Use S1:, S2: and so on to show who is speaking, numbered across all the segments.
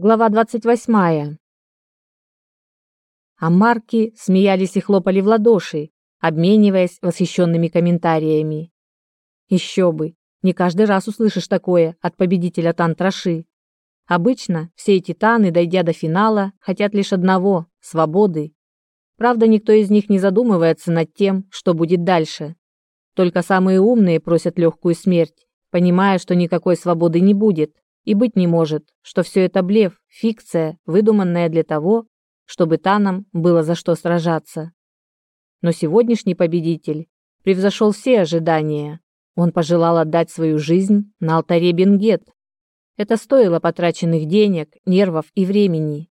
S1: Глава 28. А марки смеялись и хлопали в ладоши, обмениваясь восхищенными комментариями. Еще бы, не каждый раз услышишь такое от победителя Тантраши. Обычно все эти таны, дойдя до финала, хотят лишь одного – свободы. Правда, никто из них не задумывается над тем, что будет дальше. Только самые умные просят легкую смерть, понимая, что никакой свободы не будет, и быть не может, что все это блеф, фикция, выдуманная для того, чтобы Танам было за что сражаться. Но сегодняшний победитель превзошел все ожидания. Он пожелал отдать свою жизнь на алтаре Бенгет. Это стоило потраченных денег, нервов и времени.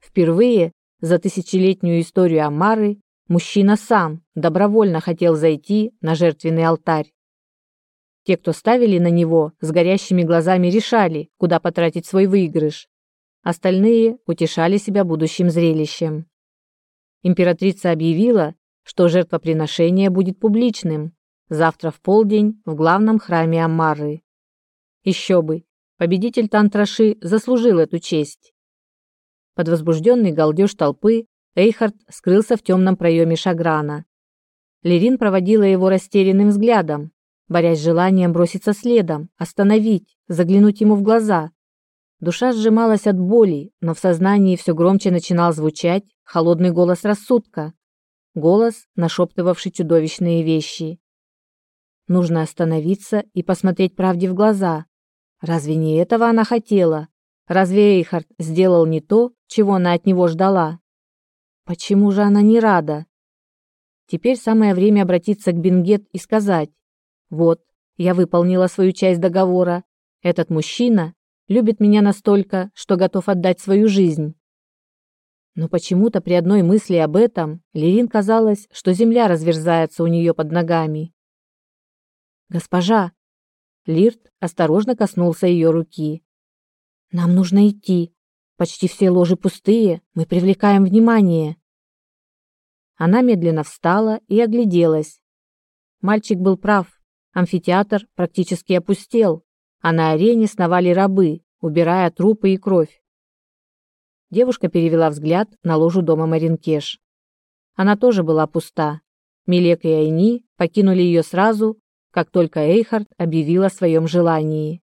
S1: Впервые за тысячелетнюю историю Амары мужчина сам добровольно хотел зайти на жертвенный алтарь. Те, кто ставили на него, с горящими глазами решали, куда потратить свой выигрыш. Остальные утешали себя будущим зрелищем. Императрица объявила, что жертвоприношение будет публичным, завтра в полдень в главном храме Аммары. Еще бы, победитель Тантраши заслужил эту честь. Под возбужденный галдеж толпы Эйхард скрылся в темном проеме шаграна. Лерин проводила его растерянным взглядом, борясь с желанием броситься следом, остановить, заглянуть ему в глаза. Душа сжималась от боли, но в сознании все громче начинал звучать холодный голос рассудка, голос, нашептывавший чудовищные вещи. Нужно остановиться и посмотреть правде в глаза. Разве не этого она хотела? Разве Эйхард сделал не то, чего она от него ждала? Почему же она не рада? Теперь самое время обратиться к Бенгет и сказать: вот, я выполнила свою часть договора. Этот мужчина любит меня настолько, что готов отдать свою жизнь. Но почему-то при одной мысли об этом Лерин казалось, что земля разверзается у нее под ногами. Госпожа, Лирт осторожно коснулся ее руки. Нам нужно идти. Почти все ложи пустые, мы привлекаем внимание. Она медленно встала и огляделась. Мальчик был прав. Амфитеатр практически опустел, а на арене сновали рабы, убирая трупы и кровь. Девушка перевела взгляд на ложу дома Маринкеш. Она тоже была пуста. Милек и Айни покинули ее сразу, как только Эйхард объявил о своем желании.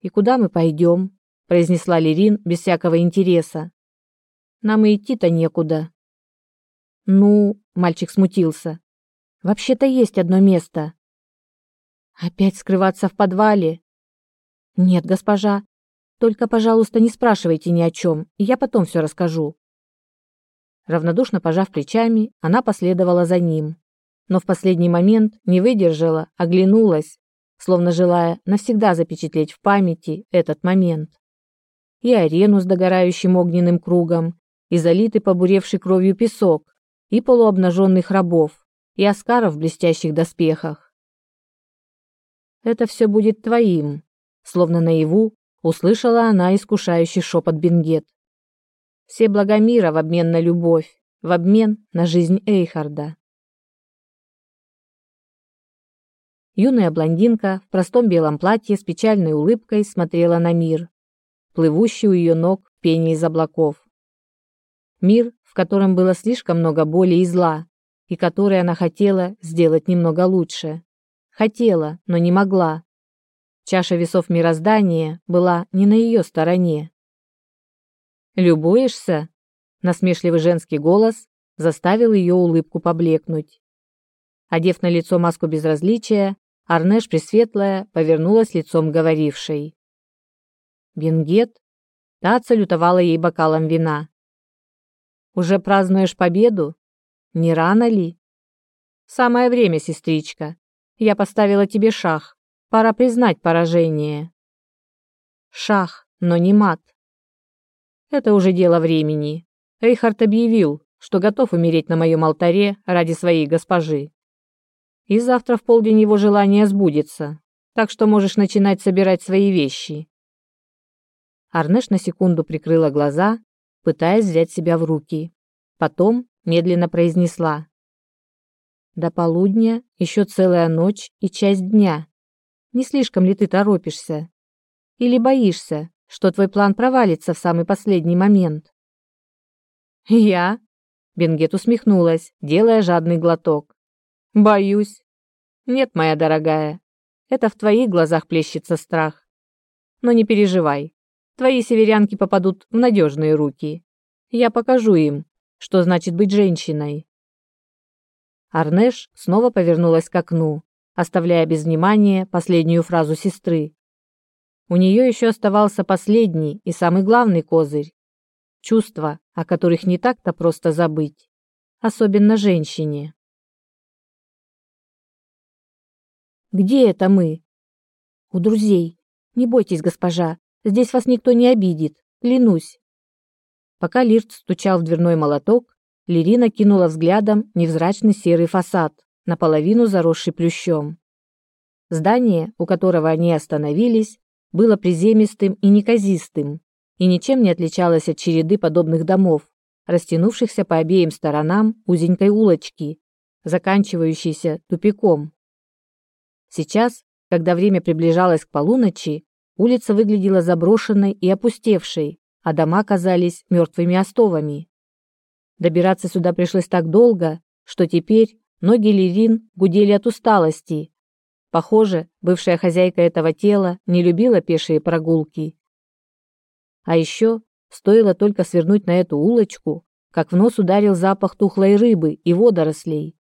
S1: «И куда мы пойдем?» – произнесла Лерин без всякого интереса. «Нам и идти-то некуда». «Ну...» – мальчик смутился. Вообще-то есть одно место. Опять скрываться в подвале? Нет, госпожа. Только, пожалуйста, не спрашивайте ни о чем, и я потом все расскажу. Равнодушно пожав плечами, она последовала за ним, но в последний момент не выдержала, оглянулась, словно желая навсегда запечатлеть в памяти этот момент. И арену с догорающим огненным кругом, и залитый побуревший кровью песок, и полуобнаженных рабов, и Оскара в блестящих доспехах. «Это все будет твоим», словно наяву услышала она искушающий шепот Бенгет. «Все блага мира в обмен на любовь, в обмен на жизнь Эйхарда». Юная блондинка в простом белом платье с печальной улыбкой смотрела на мир, плывущий у ее ног в пене из облаков. Мир, в котором было слишком много боли и зла, и который она хотела сделать немного лучше. Хотела, но не могла. Чаша весов мироздания была не на ее стороне. «Любуешься?» Насмешливый женский голос заставил ее улыбку поблекнуть. Одев на лицо маску безразличия, Арнеш Пресветлая повернулась лицом говорившей. Бенгет, та отсалютовала ей бокалом вина. «Уже празднуешь победу?» Не рано ли? Самое время, сестричка. Я поставила тебе шах. Пора признать поражение. Шах, но не мат. Это уже дело времени. Эйхард объявил, что готов умереть на моем алтаре ради своей госпожи. И завтра в полдень его желание сбудется, так что можешь начинать собирать свои вещи. Арнеш на секунду прикрыла глаза, пытаясь взять себя в руки. Потом медленно произнесла. До полудня еще целая ночь и часть дня. Не слишком ли ты торопишься? Или боишься, что твой план провалится в самый последний момент. Я? Бенгет усмехнулась, делая жадный глоток. Боюсь. Нет, моя дорогая. Это в твоих глазах плещется страх. Но не переживай. Твои северянки попадут в надежные руки. Я покажу им, что значит быть женщиной. Арнеш снова повернулась к окну, оставляя без внимания последнюю фразу сестры. У нее еще оставался последний и самый главный козырь – чувства, о которых не так-то просто забыть, особенно женщине. «Где это мы?» «У друзей. Не бойтесь, госпожа, здесь вас никто не обидит, клянусь». Пока Лирт стучал в дверной молоток, Лирина кинула взглядом невзрачный серый фасад, наполовину заросший плющом. Здание, у которого они остановились, было приземистым и неказистым, и ничем не отличалось от череды подобных домов, растянувшихся по обеим сторонам узенькой улочки, заканчивающейся тупиком. Сейчас, когда время приближалось к полуночи, улица выглядела заброшенной и опустевшей, а дома казались мертвыми остовами. Добираться сюда пришлось так долго, что теперь ноги Лерин гудели от усталости, Похоже, бывшая хозяйка этого тела не любила пешие прогулки. А еще стоило только свернуть на эту улочку, как в нос ударил запах тухлой рыбы и водорослей.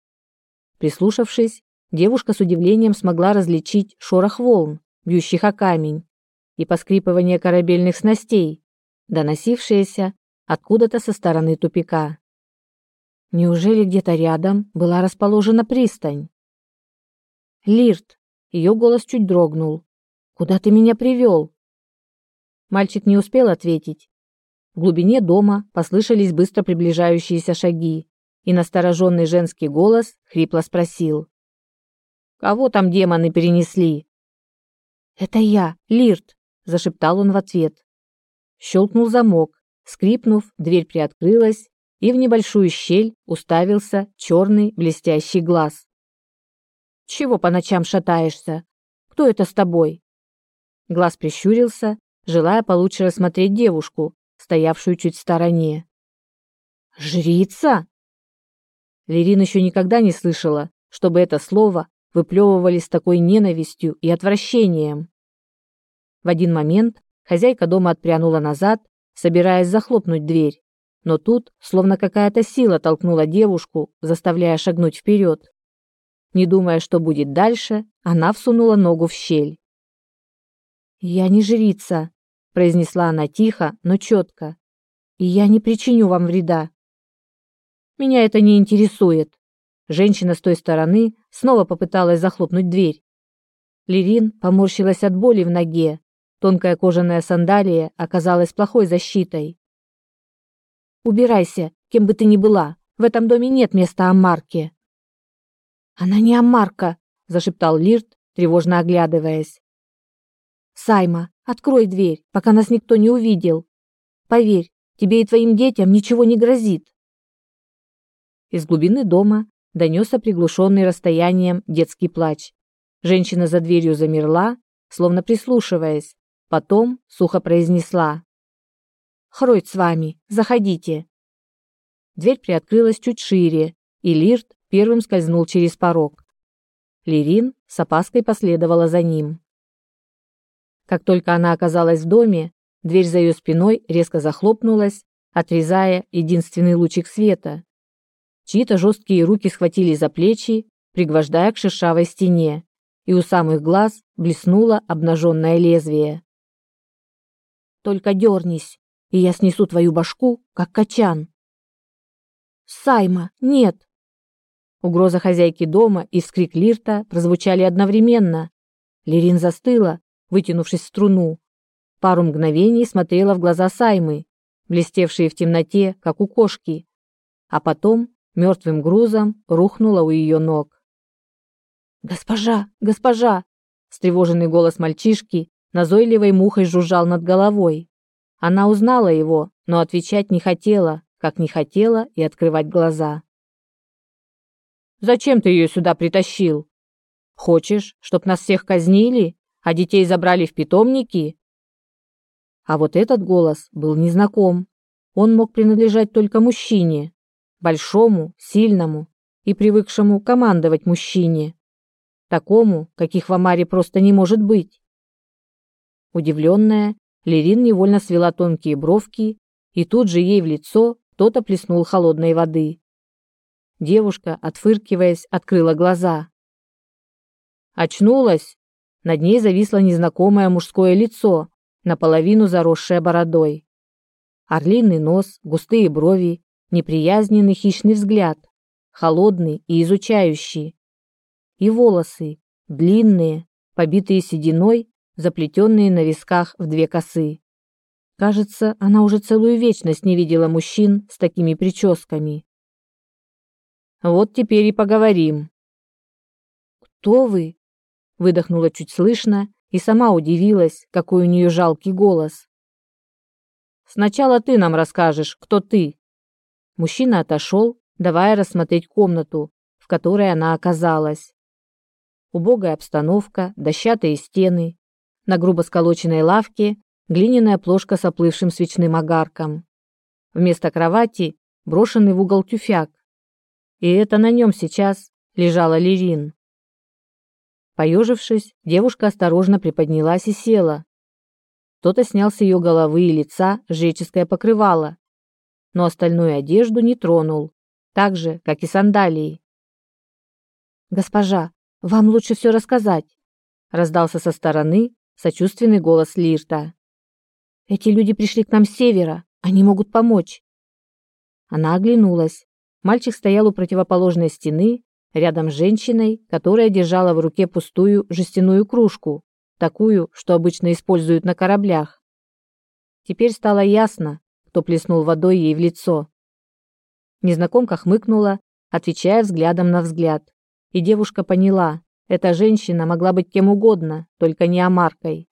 S1: Прислушавшись, девушка с удивлением смогла различить шорох волн, бьющих о камень, и поскрипывание корабельных снастей, доносившееся откуда-то со стороны тупика. Неужели где-то рядом была расположена пристань? Лирт, ее голос чуть дрогнул. «Куда ты меня привел?» Мальчик не успел ответить. В глубине дома послышались быстро приближающиеся шаги, и настороженный женский голос хрипло спросил. «Кого там демоны перенесли?» «Это я, Лирт», — зашептал он в ответ. Щелкнул замок. Скрипнув, дверь приоткрылась, и в небольшую щель уставился черный блестящий глаз. Чего по ночам шатаешься? Кто это с тобой? Глаз прищурился, желая получше рассмотреть девушку, стоявшую чуть в стороне. Жрица? Лерин еще никогда не слышала, чтобы это слово выплевывали с такой ненавистью и отвращением. В один момент хозяйка дома отпрянула назад, собираясь захлопнуть дверь, но тут, словно какая-то сила толкнула девушку, заставляя шагнуть вперед. Не думая, что будет дальше, она всунула ногу в щель. «Я не жрица», — произнесла она тихо, но четко. «И я не причиню вам вреда». «Меня это не интересует». Женщина с той стороны снова попыталась захлопнуть дверь. Лирин поморщилась от боли в ноге. Тонкая кожаная сандалия оказалась плохой защитой. «Убирайся, кем бы ты ни была. В этом доме нет места Амарке». Она не Амарка, зашептал Лирт, тревожно оглядываясь. Сайма, открой дверь, пока нас никто не увидел. Поверь, тебе и твоим детям ничего не грозит. Из глубины дома донесся приглушенный расстоянием детский плач. Женщина за дверью замерла, словно прислушиваясь, потом сухо произнесла: "Хройт с вами, заходите". Дверь приоткрылась чуть шире, и Лирт первым скользнул через порог. Лирин с опаской последовала за ним. Как только она оказалась в доме, дверь за ее спиной резко захлопнулась, отрезая единственный лучик света. Чьи-то жесткие руки схватили за плечи, пригвождая к шершавой стене, и у самых глаз блеснуло обнаженное лезвие. «Только дернись, и я снесу твою башку, как качан». «Сайма, нет!» Угроза хозяйки дома и вскрик Лирта прозвучали одновременно. Лирин застыла, вытянувшись в струну. Пару мгновений смотрела в глаза Саймы, блестевшие в темноте, как у кошки, а потом мертвым грузом рухнула у ее ног. «Госпожа! Госпожа!» Встревоженный голос мальчишки назойливой мухой жужжал над головой. Она узнала его, но отвечать не хотела, как не хотела и открывать глаза. Зачем ты ее сюда притащил? Хочешь, чтоб нас всех казнили, а детей забрали в питомники? А вот этот голос был незнаком. Он мог принадлежать только мужчине, большому, сильному и привыкшему командовать мужчине, такому, каких в Амаре просто не может быть. Удивленная, Лерин невольно свела тонкие бровки, и тут же ей в лицо кто-то плеснул холодной воды. Девушка, отфыркиваясь, открыла глаза. Очнулась. Над ней зависло незнакомое мужское лицо, наполовину заросшее бородой. Орлиный нос, густые брови, неприязненный хищный взгляд, холодный и изучающий. И волосы, длинные, побитые сединой, заплетенные на висках в две косы. Кажется, она уже целую вечность не видела мужчин с такими прическами. Вот теперь и поговорим. Кто вы? выдохнула чуть слышно и сама удивилась, какой у нее жалкий голос. Сначала ты нам расскажешь, кто ты. Мужчина отошел, давая рассмотреть комнату, в которой она оказалась. Убогая обстановка, дощатые стены, на грубо сколоченной лавке глиняная плошка с оплывшим свечным огарком. Вместо кровати брошенный в угол тюфяк, и это на нем сейчас лежала Лерин. Поежившись, девушка осторожно приподнялась и села. Кто-то снял с ее головы и лица жреческое покрывало, но остальную одежду не тронул, так же, как и сандалии. «Госпожа, вам лучше все рассказать», — раздался со стороны сочувственный голос Лирта. «Эти люди пришли к нам с севера, они могут помочь». Она оглянулась. Мальчик стоял у противоположной стены, рядом с женщиной, которая держала в руке пустую жестяную кружку, такую, что обычно используют на кораблях. Теперь стало ясно, кто плеснул водой ей в лицо. Незнакомка хмыкнула, отвечая взглядом на взгляд, и девушка поняла, эта женщина могла быть кем угодно, только не Амаркой.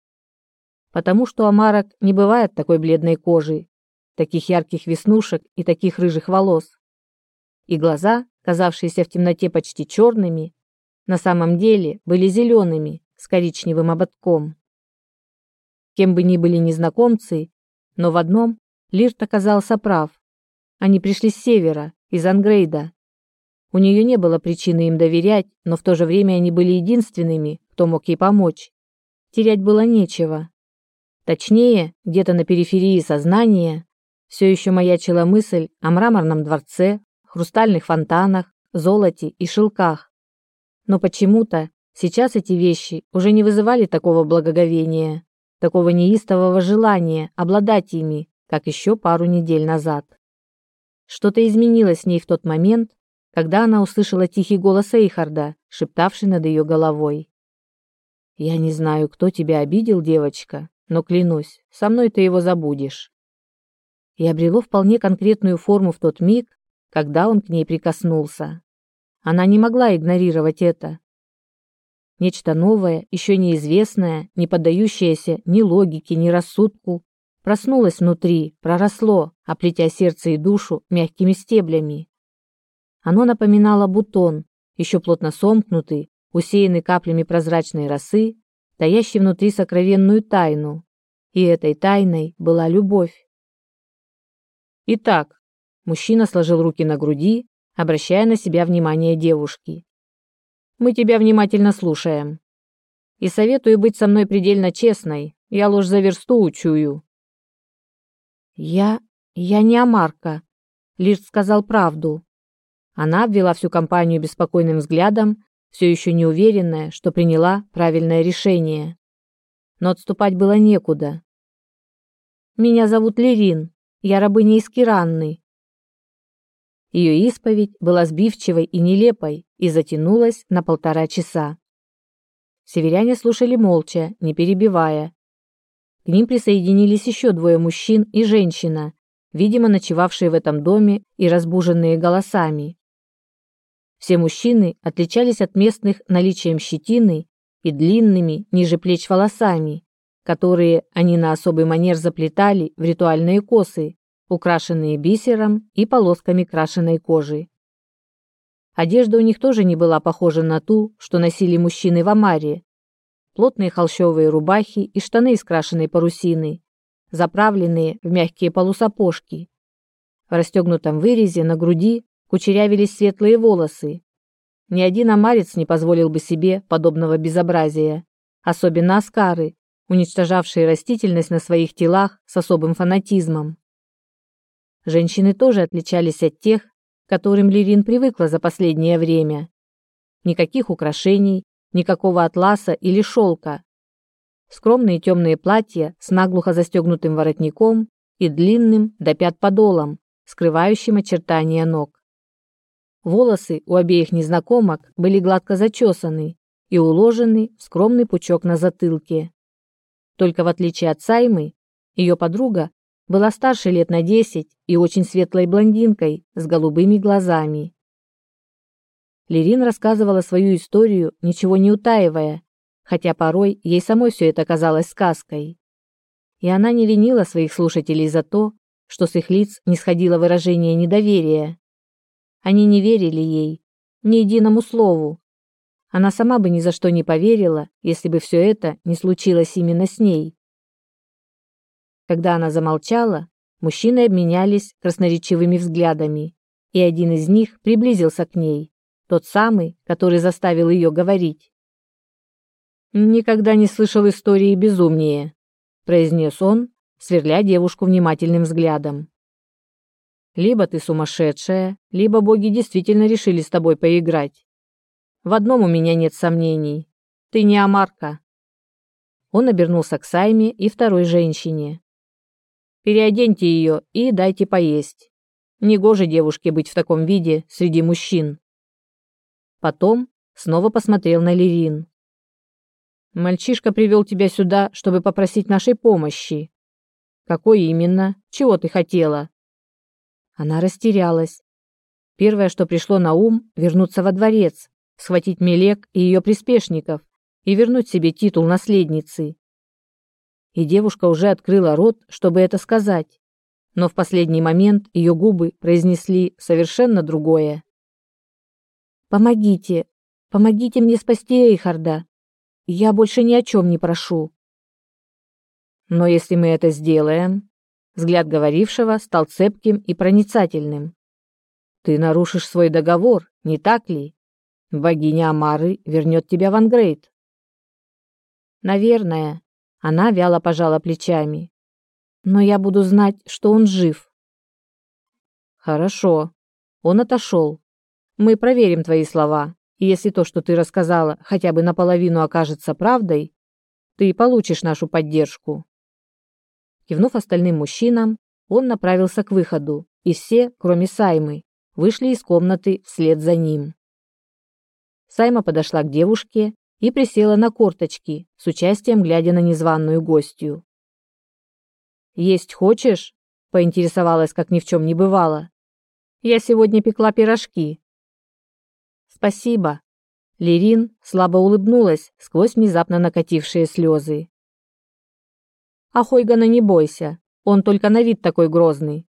S1: Потому что Амарок не бывает такой бледной кожи, таких ярких веснушек и таких рыжих волос и глаза, казавшиеся в темноте почти черными, на самом деле были зелеными с коричневым ободком. Кем бы ни были незнакомцы, но в одном Лирт оказался прав. Они пришли с севера, из Ангрейда. У нее не было причины им доверять, но в то же время они были единственными, кто мог ей помочь. Терять было нечего. Точнее, где-то на периферии сознания все еще маячила мысль о мраморном дворце, хрустальных фонтанах, золоте и шелках. Но почему-то сейчас эти вещи уже не вызывали такого благоговения, такого неистового желания обладать ими, как еще пару недель назад. Что-то изменилось в ней в тот момент, когда она услышала тихий голос Эйхарда, шептавший над ее головой. «Я не знаю, кто тебя обидел, девочка, но клянусь, со мной ты его забудешь». И обрело вполне конкретную форму в тот миг, когда он к ней прикоснулся. Она не могла игнорировать это. Нечто новое, еще неизвестное, не поддающееся ни логике, ни рассудку, проснулось внутри, проросло, оплетя сердце и душу мягкими стеблями. Оно напоминало бутон, еще плотно сомкнутый, усеянный каплями прозрачной росы, таящий внутри сокровенную тайну. И этой тайной была любовь. Итак, Мужчина сложил руки на груди, обращая на себя внимание девушки. Мы тебя внимательно слушаем. И советую быть со мной предельно честной. Я ложь за версту учую. Я... я не Амарка. Лишь сказал правду. Она обвела всю компанию беспокойным взглядом, все еще не уверенная, что приняла правильное решение. Но отступать было некуда. Меня зовут Лерин. Я рабыня из Киранны. Ее исповедь была сбивчивой и нелепой и затянулась на полтора часа. Северяне слушали молча, не перебивая. К ним присоединились еще двое мужчин и женщина, видимо, ночевавшие в этом доме и разбуженные голосами. Все мужчины отличались от местных наличием щетины и длинными ниже плеч волосами, которые они на особый манер заплетали в ритуальные косы, украшенные бисером и полосками крашеной кожи. Одежда у них тоже не была похожа на ту, что носили мужчины в Амаре. Плотные холщовые рубахи и штаны из крашеной парусины, заправленные в мягкие полусапожки. В расстегнутом вырезе на груди кучерявились светлые волосы. Ни один амарец не позволил бы себе подобного безобразия, особенно аскары, уничтожавшие растительность на своих телах с особым фанатизмом. Женщины тоже отличались от тех, к которым Лирин привыкла за последнее время. Никаких украшений, никакого атласа или шелка. Скромные темные платья с наглухо застегнутым воротником и длинным до пят подолом, скрывающим очертания ног. Волосы у обеих незнакомок были гладко зачесаны и уложены в скромный пучок на затылке. Только в отличие от Саймы, ее подруга была старше лет на десять и очень светлой блондинкой с голубыми глазами. Лерин рассказывала свою историю, ничего не утаивая, хотя порой ей самой все это казалось сказкой. И она не винила своих слушателей за то, что с их лиц не сходило выражение недоверия. Они не верили ей, ни единому слову. Она сама бы ни за что не поверила, если бы все это не случилось именно с ней. Когда она замолчала, мужчины обменялись красноречивыми взглядами, и один из них приблизился к ней, тот самый, который заставил ее говорить. «Никогда не слышал истории безумнее», — произнес он, сверля девушку внимательным взглядом. «Либо ты сумасшедшая, либо боги действительно решили с тобой поиграть. В одном у меня нет сомнений. Ты не Амарка». Он обернулся к Сайме и второй женщине. «Переоденьте ее и дайте поесть. Негоже девушке быть в таком виде среди мужчин». Потом снова посмотрел на Лерин. «Мальчишка привел тебя сюда, чтобы попросить нашей помощи. Какой именно? Чего ты хотела?» Она растерялась. Первое, что пришло на ум, вернуться во дворец, схватить Мелек и ее приспешников и вернуть себе титул наследницы. И девушка уже открыла рот, чтобы это сказать, но в последний момент ее губы произнесли совершенно другое. «Помогите! Помогите мне спасти Эйхарда! Я больше ни о чем не прошу!» Но если мы это сделаем, взгляд говорившего стал цепким и проницательным. Ты нарушишь свой договор, не так ли? Богиня Амары вернет тебя в Ангрейд. Наверное, она вяло пожала плечами. Но я буду знать, что он жив. Хорошо. Он отошел. Мы проверим твои слова, и если то, что ты рассказала, хотя бы наполовину окажется правдой, ты получишь нашу поддержку. Кивнув остальным мужчинам, он направился к выходу, и все, кроме Саймы, вышли из комнаты вслед за ним. Сайма подошла к девушке и присела на корточки, с участием глядя на незваную гостью. «Есть хочешь?» – поинтересовалась, как ни в чем не бывало. «Я сегодня пекла пирожки». «Спасибо». Лерин слабо улыбнулась сквозь внезапно накатившие слезы. А Хойгана не бойся, он только на вид такой грозный.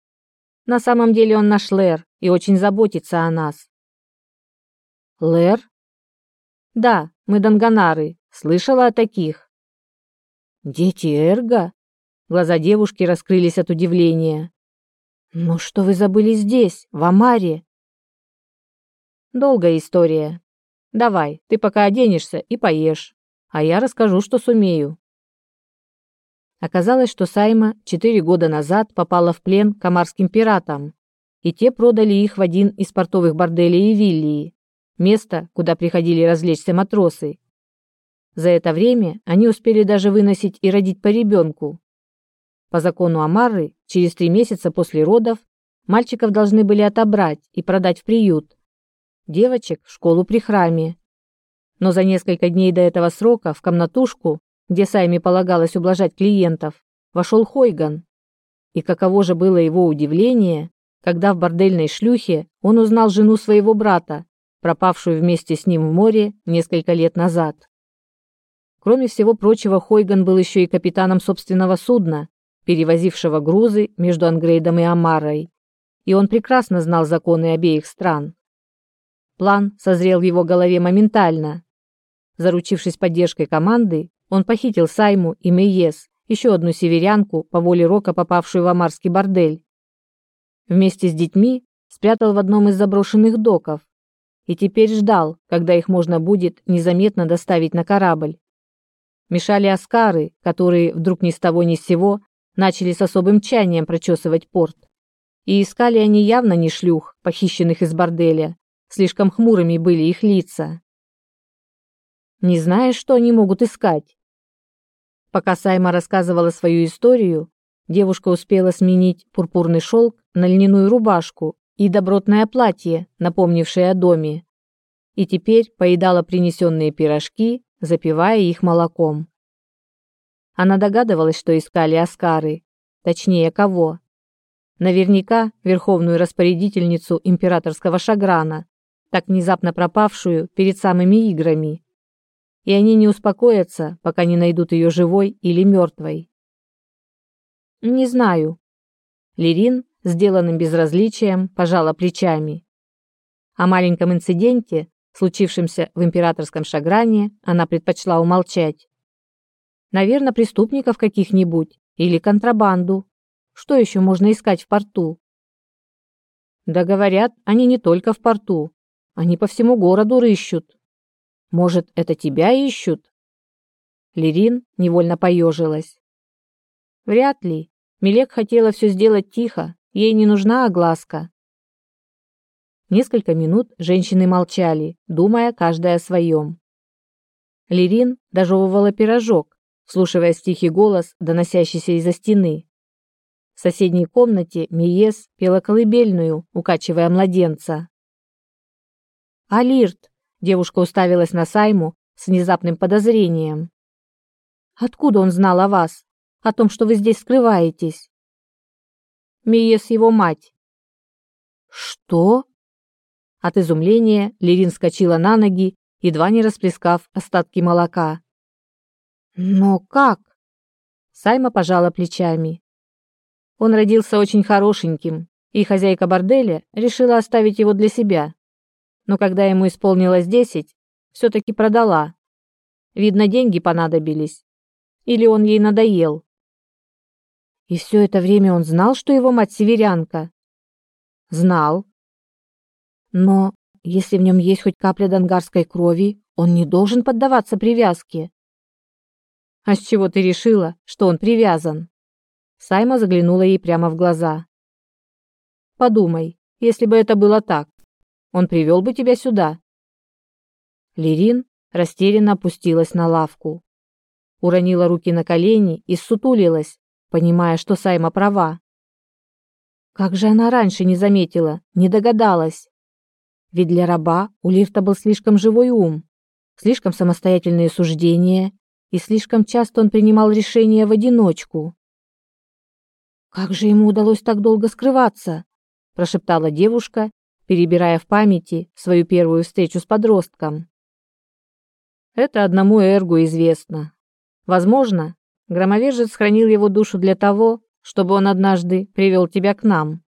S1: На самом деле он наш Лэр и очень заботится о нас. Лэр? Да, мы данганары, слышала о таких. Дети Эрга? Глаза девушки раскрылись от удивления. Ну что вы забыли здесь, в Амаре? Долгая история. Давай, ты пока оденешься и поешь, а я расскажу, что сумею. Оказалось, что Сайма четыре года назад попала в плен к пиратам, и те продали их в один из портовых борделей Ивиллии, место, куда приходили развлечься матросы. За это время они успели даже выносить и родить по ребенку. По закону Амары, через три месяца после родов мальчиков должны были отобрать и продать в приют, девочек в школу при храме. Но за несколько дней до этого срока в комнатушку где Сайме полагалось ублажать клиентов, вошел Хойган. И каково же было его удивление, когда в бордельной шлюхе он узнал жену своего брата, пропавшую вместе с ним в море несколько лет назад. Кроме всего прочего, Хойган был еще и капитаном собственного судна, перевозившего грузы между Ангрейдом и Амарой, и он прекрасно знал законы обеих стран. План созрел в его голове моментально. Заручившись поддержкой команды, он похитил Сайму и Мейес еще одну северянку, по воле Рока попавшую в амарский бордель. Вместе с детьми спрятал в одном из заброшенных доков и теперь ждал, когда их можно будет незаметно доставить на корабль. Мешали аскары, которые вдруг ни с того ни с сего начали с особым тщанием прочесывать порт. И искали они явно не шлюх, похищенных из борделя, слишком хмурыми были их лица. Не знаешь, что они могут искать? Пока Сайма рассказывала свою историю, девушка успела сменить пурпурный шелк на льняную рубашку и добротное платье, напомнившее о доме, и теперь поедала принесенные пирожки, запивая их молоком. Она догадывалась, что искали Аскары, точнее кого. Наверняка верховную распорядительницу императорского шаграна, так внезапно пропавшую перед самыми играми. И они не успокоятся, пока не найдут ее живой или мертвой. Не знаю. Лирин сделанным безразличием, пожала плечами. О маленьком инциденте, случившемся в императорском шагране, она предпочла умолчать. Наверное, преступников каких-нибудь или контрабанду. Что еще можно искать в порту? Да говорят, они не только в порту. Они по всему городу рыщут. Может, это тебя ищут? Лерин невольно поежилась. Вряд ли. Милек хотела все сделать тихо, Ей не нужна огласка. Несколько минут женщины молчали, думая каждая о своем. Лирин дожевывала пирожок, слушая тихий голос, доносящийся из-за стены. В соседней комнате Миес пела колыбельную, укачивая младенца. «Алирт!» – девушка уставилась на Сайму с внезапным подозрением. «Откуда он знал о вас? О том, что вы здесь скрываетесь?» Миес его мать. Что? От изумления Лерин вскочила на ноги, едва не расплескав остатки молока. Но как? Сайма пожала плечами. Он родился очень хорошеньким, и хозяйка борделя решила оставить его для себя. Но когда ему исполнилось десять, все таки продала. Видно, деньги понадобились. Или он ей надоел. И все это время он знал, что его мать северянка? Знал. Но если в нем есть хоть капля донгарской крови, он не должен поддаваться привязке. А с чего ты решила, что он привязан? Сайма заглянула ей прямо в глаза. Подумай, если бы это было так, он привел бы тебя сюда. Лирин растерянно опустилась на лавку, уронила руки на колени и сутулилась, понимая, что Сайма права. Как же она раньше не заметила, не догадалась? Ведь для раба у Лирта был слишком живой ум, слишком самостоятельные суждения, и слишком часто он принимал решения в одиночку. Как же ему удалось так долго скрываться? прошептала девушка, перебирая в памяти свою первую встречу с подростком. Это одному Эргу известно. Возможно, Громовержец хранил его душу для того, чтобы он однажды привел тебя к нам.